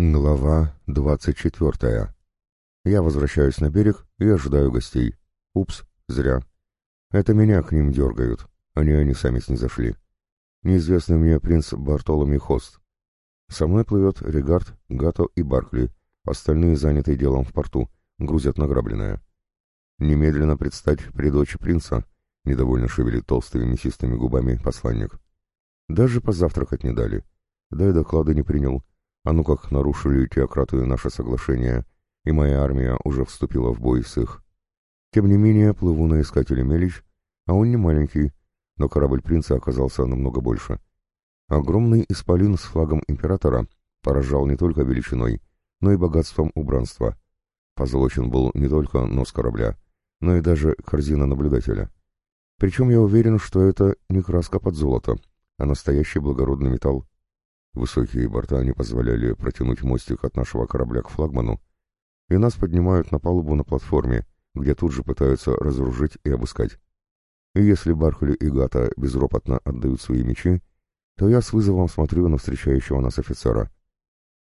Глава двадцать четвертая. Я возвращаюсь на берег и ожидаю гостей. Упс, зря. Это меня к ним дергают, а не они сами снизошли. Неизвестный мне принц Бартоломи Хост. Со мной плывет Регард, Гато и Баркли, остальные заняты делом в порту, грузят награбленное. Немедленно предстать при дочи принца, недовольно шевелит толстыми мясистыми губами посланник. Даже позавтракать не дали. Да и доклады не принял а ну как нарушили теократы наше соглашение, и моя армия уже вступила в бой с их. Тем не менее, плыву на искателе Мелич, а он не маленький, но корабль принца оказался намного больше. Огромный исполин с флагом императора поражал не только величиной, но и богатством убранства. Позолочен был не только нос корабля, но и даже корзина наблюдателя. Причем я уверен, что это не краска под золото, а настоящий благородный металл. Высокие борта не позволяли протянуть мостик от нашего корабля к флагману, и нас поднимают на палубу на платформе, где тут же пытаются разоружить и обыскать. И если Бархали и Гата безропотно отдают свои мечи, то я с вызовом смотрю на встречающего нас офицера.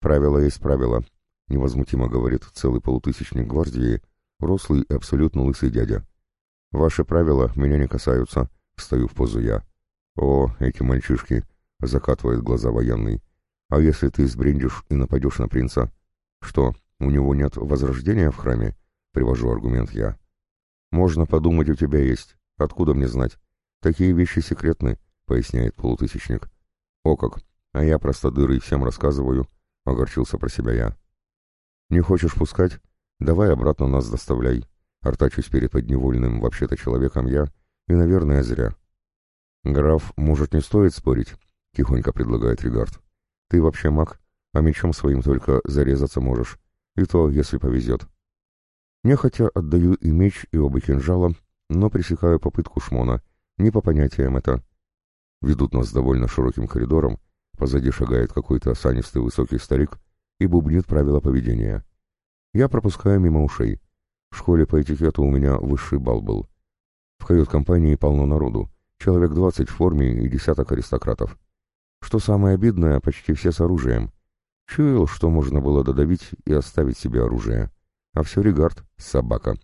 «Правило есть правило», — невозмутимо говорит целый полутысячник гвардии, рослый и абсолютно лысый дядя. «Ваши правила меня не касаются», — встаю в позу я. «О, эти мальчишки!» — закатывает глаза военный. «А если ты сбрендишь и нападешь на принца? Что, у него нет возрождения в храме?» — привожу аргумент я. «Можно подумать, у тебя есть. Откуда мне знать? Такие вещи секретны», — поясняет полутысячник. «О как! А я просто дыры всем рассказываю», — огорчился про себя я. «Не хочешь пускать? Давай обратно нас доставляй». Артачусь перед подневольным вообще-то человеком я, и, наверное, зря. «Граф, может, не стоит спорить?» — тихонько предлагает Ригард. «Ты вообще маг, а мечом своим только зарезаться можешь, и то, если повезет». Нехотя отдаю и меч, и оба кинжала, но пресекаю попытку шмона, не по понятиям это. Ведут нас довольно широким коридором, позади шагает какой-то осанистый высокий старик и бубнит правила поведения. Я пропускаю мимо ушей. В школе по этикету у меня высший бал был. В кают-компании полно народу, человек двадцать в форме и десяток аристократов. Что самое обидное, почти все с оружием. Чуял, что можно было додавить и оставить себе оружие. А все Регард — собака.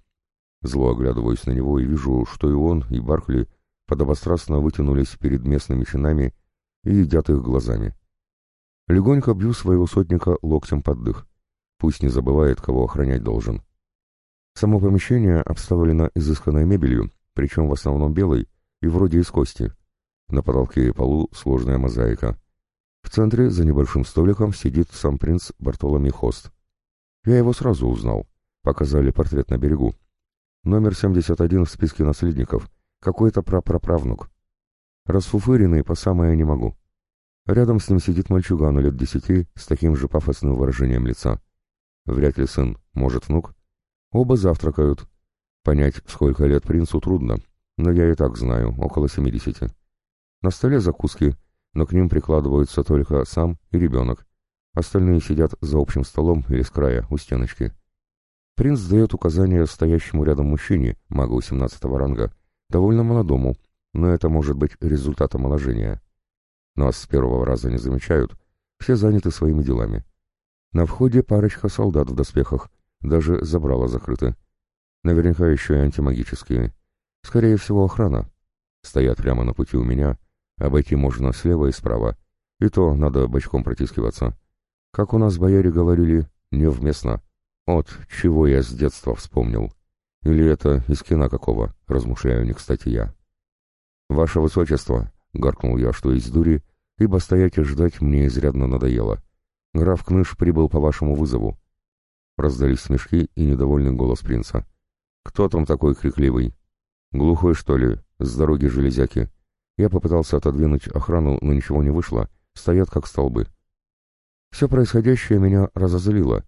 Зло оглядываюсь на него и вижу, что и он, и Бархли подобострастно вытянулись перед местными чинами и едят их глазами. Легонько бью своего сотника локтем под дых. Пусть не забывает, кого охранять должен. Само помещение обставлено изысканной мебелью, причем в основном белой и вроде из кости. На потолке и полу сложная мозаика. В центре, за небольшим столиком, сидит сам принц Бартоломи Хост. Я его сразу узнал. Показали портрет на берегу. Номер 71 в списке наследников. Какой-то прапраправнук. Расфуфыренный по самое не могу. Рядом с ним сидит мальчуган лет десяти с таким же пафосным выражением лица. Вряд ли сын, может внук. Оба завтракают. Понять, сколько лет принцу, трудно, но я и так знаю, около семидесяти. На столе закуски, но к ним прикладываются только сам и ребенок. Остальные сидят за общим столом или с края, у стеночки. Принц дает указания стоящему рядом мужчине, магу 17 ранга, довольно молодому, но это может быть результатом омоложения. Нас с первого раза не замечают, все заняты своими делами. На входе парочка солдат в доспехах, даже забрала закрыты. Наверняка еще и антимагические. Скорее всего, охрана. Стоят прямо на пути у меня, Обойти можно слева и справа. И то надо бочком протискиваться. Как у нас бояре говорили, невместно. Вот чего я с детства вспомнил. Или это из кино какого, размышляю не кстати я. «Ваше Высочество», — гаркнул я, что из дури, ибо стоять и ждать мне изрядно надоело. «Граф Кныш прибыл по вашему вызову». Раздались смешки и недовольный голос принца. «Кто там такой крикливый? Глухой, что ли? С дороги железяки?» Я попытался отодвинуть охрану, но ничего не вышло. Стоят как столбы. Все происходящее меня разозлило.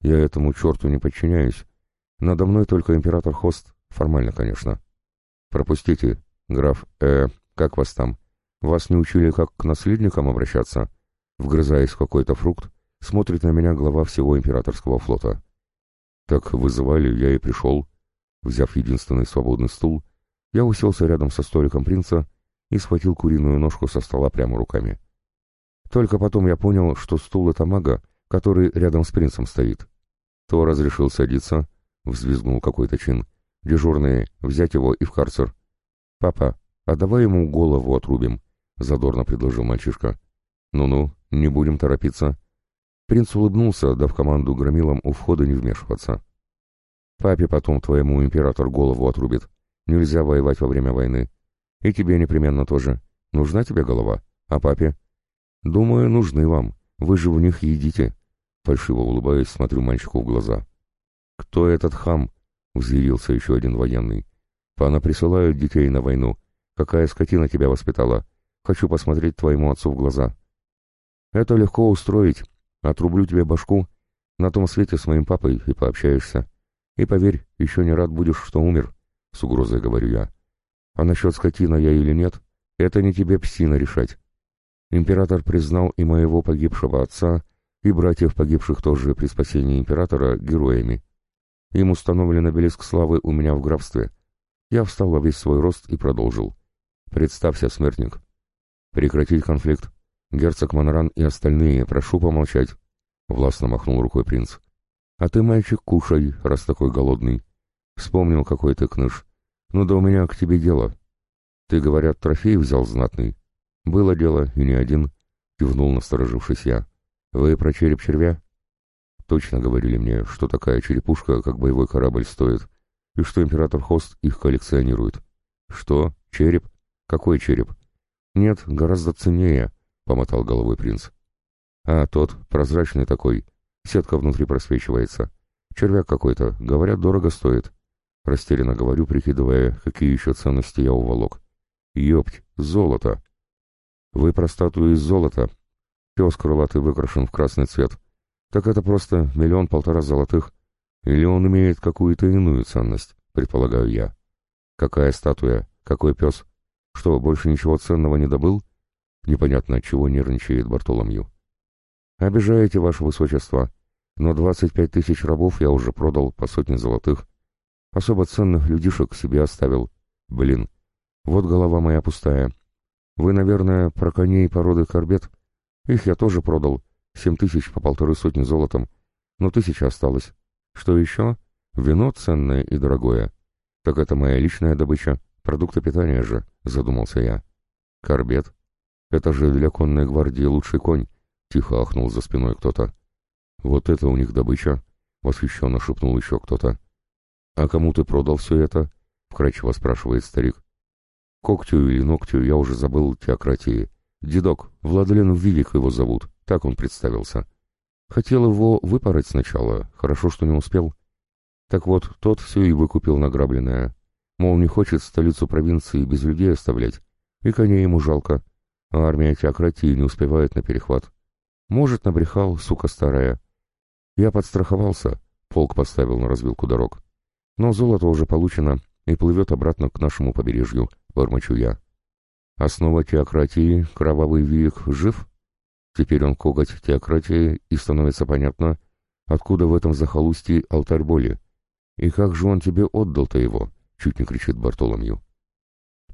Я этому черту не подчиняюсь. Надо мной только император Хост, формально, конечно. Пропустите, граф, э, как вас там? Вас не учили, как к наследникам обращаться? Вгрызаясь в какой-то фрукт, смотрит на меня глава всего императорского флота. Так вызывали, я и пришел. Взяв единственный свободный стул, я уселся рядом со столиком принца и схватил куриную ножку со стола прямо руками. Только потом я понял, что стул — это мага, который рядом с принцем стоит. То разрешил садиться, взвизгнул какой-то чин. Дежурные, взять его и в карцер. «Папа, а давай ему голову отрубим», — задорно предложил мальчишка. «Ну-ну, не будем торопиться». Принц улыбнулся, дав команду громилам у входа не вмешиваться. «Папе потом твоему император голову отрубит. Нельзя воевать во время войны. И тебе непременно тоже. Нужна тебе голова? А папе?» «Думаю, нужны вам. Вы же в них едите». Фальшиво улыбаясь, смотрю мальчику в глаза. «Кто этот хам?» — взъярился еще один военный. «Пана присылают детей на войну. Какая скотина тебя воспитала? Хочу посмотреть твоему отцу в глаза». «Это легко устроить. Отрублю тебе башку. На том свете с моим папой и пообщаешься. И поверь, еще не рад будешь, что умер», — с угрозой говорю я. «А насчет скотина я или нет, это не тебе, псина, решать. Император признал и моего погибшего отца, и братьев погибших тоже при спасении императора героями. Им установлен обелиск славы у меня в графстве. Я встал во весь свой рост и продолжил. Представься, смертник. Прекратить конфликт. Герцог Моноран и остальные, прошу помолчать. Властно махнул рукой принц. А ты, мальчик, кушай, раз такой голодный. Вспомнил, какой ты кныш. Ну да у меня к тебе дело. Ты, говорят, трофей взял знатный. Было дело, и не один, кивнул насторожившись я. Вы про череп червя? Точно говорили мне, что такая черепушка, как боевой корабль, стоит, и что император Хост их коллекционирует. Что? Череп? Какой череп? Нет, гораздо ценнее, помотал головой принц. А тот, прозрачный такой, сетка внутри просвечивается. Червяк какой-то, говорят, дорого стоит. Растерянно говорю, прикидывая, какие еще ценности я уволок. Ёпть, золото! Вы про статую из золота. Пес крылатый выкрашен в красный цвет. Так это просто миллион-полтора золотых. Или он имеет какую-то иную ценность, предполагаю я. Какая статуя? Какой пес? Что, больше ничего ценного не добыл? Непонятно, от чего нервничает Бартоломью. Обижаете, ваше высочество, но двадцать пять тысяч рабов я уже продал по сотне золотых. Особо ценных людишек себе оставил. Блин, вот голова моя пустая. Вы, наверное, про коней породы корбет? Их я тоже продал. Семь тысяч по полторы сотни золотом. Но тысяча осталось. Что еще? Вино ценное и дорогое. Так это моя личная добыча. Продукты питания же, задумался я. Корбет? Это же для конной гвардии лучший конь. Тихо ахнул за спиной кто-то. Вот это у них добыча. Восхищенно шепнул еще кто-то. А кому ты продал все это? Вкрадчиво спрашивает старик. Когтю или ногтю я уже забыл теократии. Дедок, Владлен Вивик его зовут, так он представился. Хотел его выпороть сначала, хорошо, что не успел. Так вот, тот все и выкупил награбленное. Мол, не хочет столицу провинции без людей оставлять, и коней ему жалко, а армия теократии не успевает на перехват. Может, набрехал, сука старая. Я подстраховался, полк поставил на развилку дорог. Но золото уже получено и плывет обратно к нашему побережью, бормочу я. Основа теократии, кровавый вик, жив? Теперь он коготь теократии, и становится понятно, откуда в этом захолустье алтарь боли. И как же он тебе отдал-то его? Чуть не кричит Бартоломью.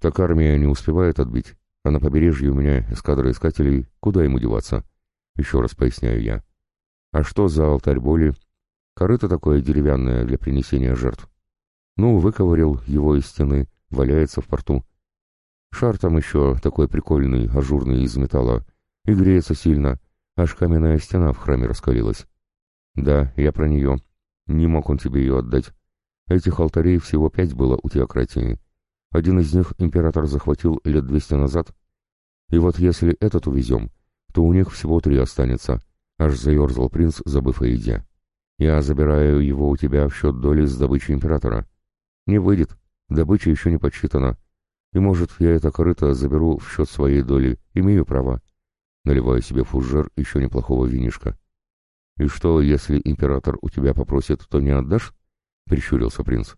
Так армия не успевает отбить, а на побережье у меня эскадра искателей, куда ему деваться? Еще раз поясняю я. А что за алтарь боли? Корыто такое деревянное для принесения жертв. Ну, выковырил его из стены, валяется в порту. Шар там еще такой прикольный, ажурный из металла, и греется сильно, аж каменная стена в храме раскалилась. Да, я про нее. Не мог он тебе ее отдать. Этих алтарей всего пять было у теократии. Один из них император захватил лет двести назад. И вот если этот увезем, то у них всего три останется. Аж заерзал принц, забыв о еде. Я забираю его у тебя в счет доли с добычей императора. Не выйдет, добыча еще не подсчитана. И, может, я это корыто заберу в счет своей доли, имею право. Наливаю себе фужер еще неплохого винишка. И что, если император у тебя попросит, то не отдашь? Прищурился принц.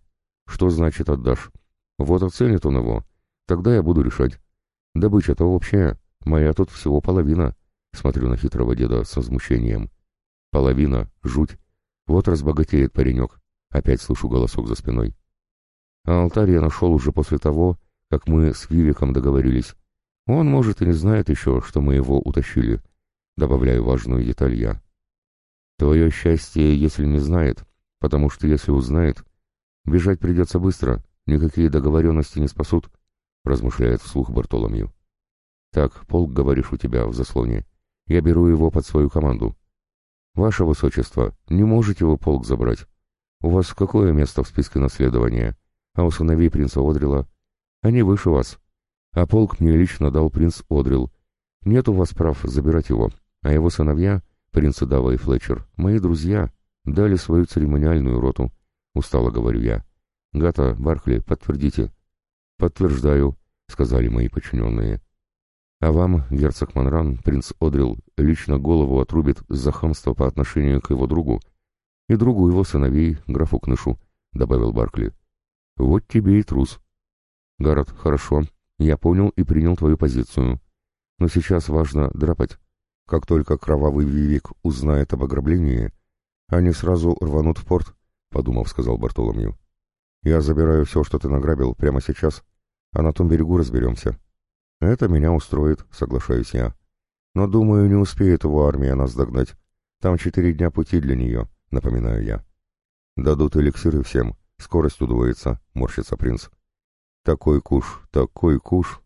Что значит отдашь? Вот оценит он его. Тогда я буду решать. Добыча-то общая, моя тут всего половина. Смотрю на хитрого деда со возмущением. Половина, жуть. Вот разбогатеет паренек. Опять слышу голосок за спиной. А алтарь я нашел уже после того, как мы с Вивиком договорились. Он, может, и не знает еще, что мы его утащили. Добавляю важную деталь я. Твое счастье, если не знает, потому что если узнает, бежать придется быстро, никакие договоренности не спасут, размышляет вслух Бартоломью. Так, полк, говоришь, у тебя в заслоне. Я беру его под свою команду. Ваше Высочество, не можете вы полк забрать. У вас какое место в списке наследования? А у сыновей принца Одрила? Они выше вас. А полк мне лично дал принц Одрил. Нет у вас прав забирать его. А его сыновья, принцы Дава и Флетчер, мои друзья, дали свою церемониальную роту. Устало говорю я. Гата, Баркли, подтвердите. Подтверждаю, сказали мои подчиненные. А вам, герцог Монран, принц Одрил, лично голову отрубит за хамство по отношению к его другу и другу его сыновей, графу Кнышу, — добавил Баркли. Вот тебе и трус. Гаррет, хорошо, я понял и принял твою позицию. Но сейчас важно драпать. Как только кровавый Вивик узнает об ограблении, они сразу рванут в порт, — подумав, сказал Бартоломью. Я забираю все, что ты награбил, прямо сейчас, а на том берегу разберемся. Это меня устроит, соглашаюсь я. Но, думаю, не успеет его армия нас догнать. Там четыре дня пути для нее, напоминаю я. Дадут эликсиры всем, скорость удвоится, морщится принц. Такой куш, такой куш.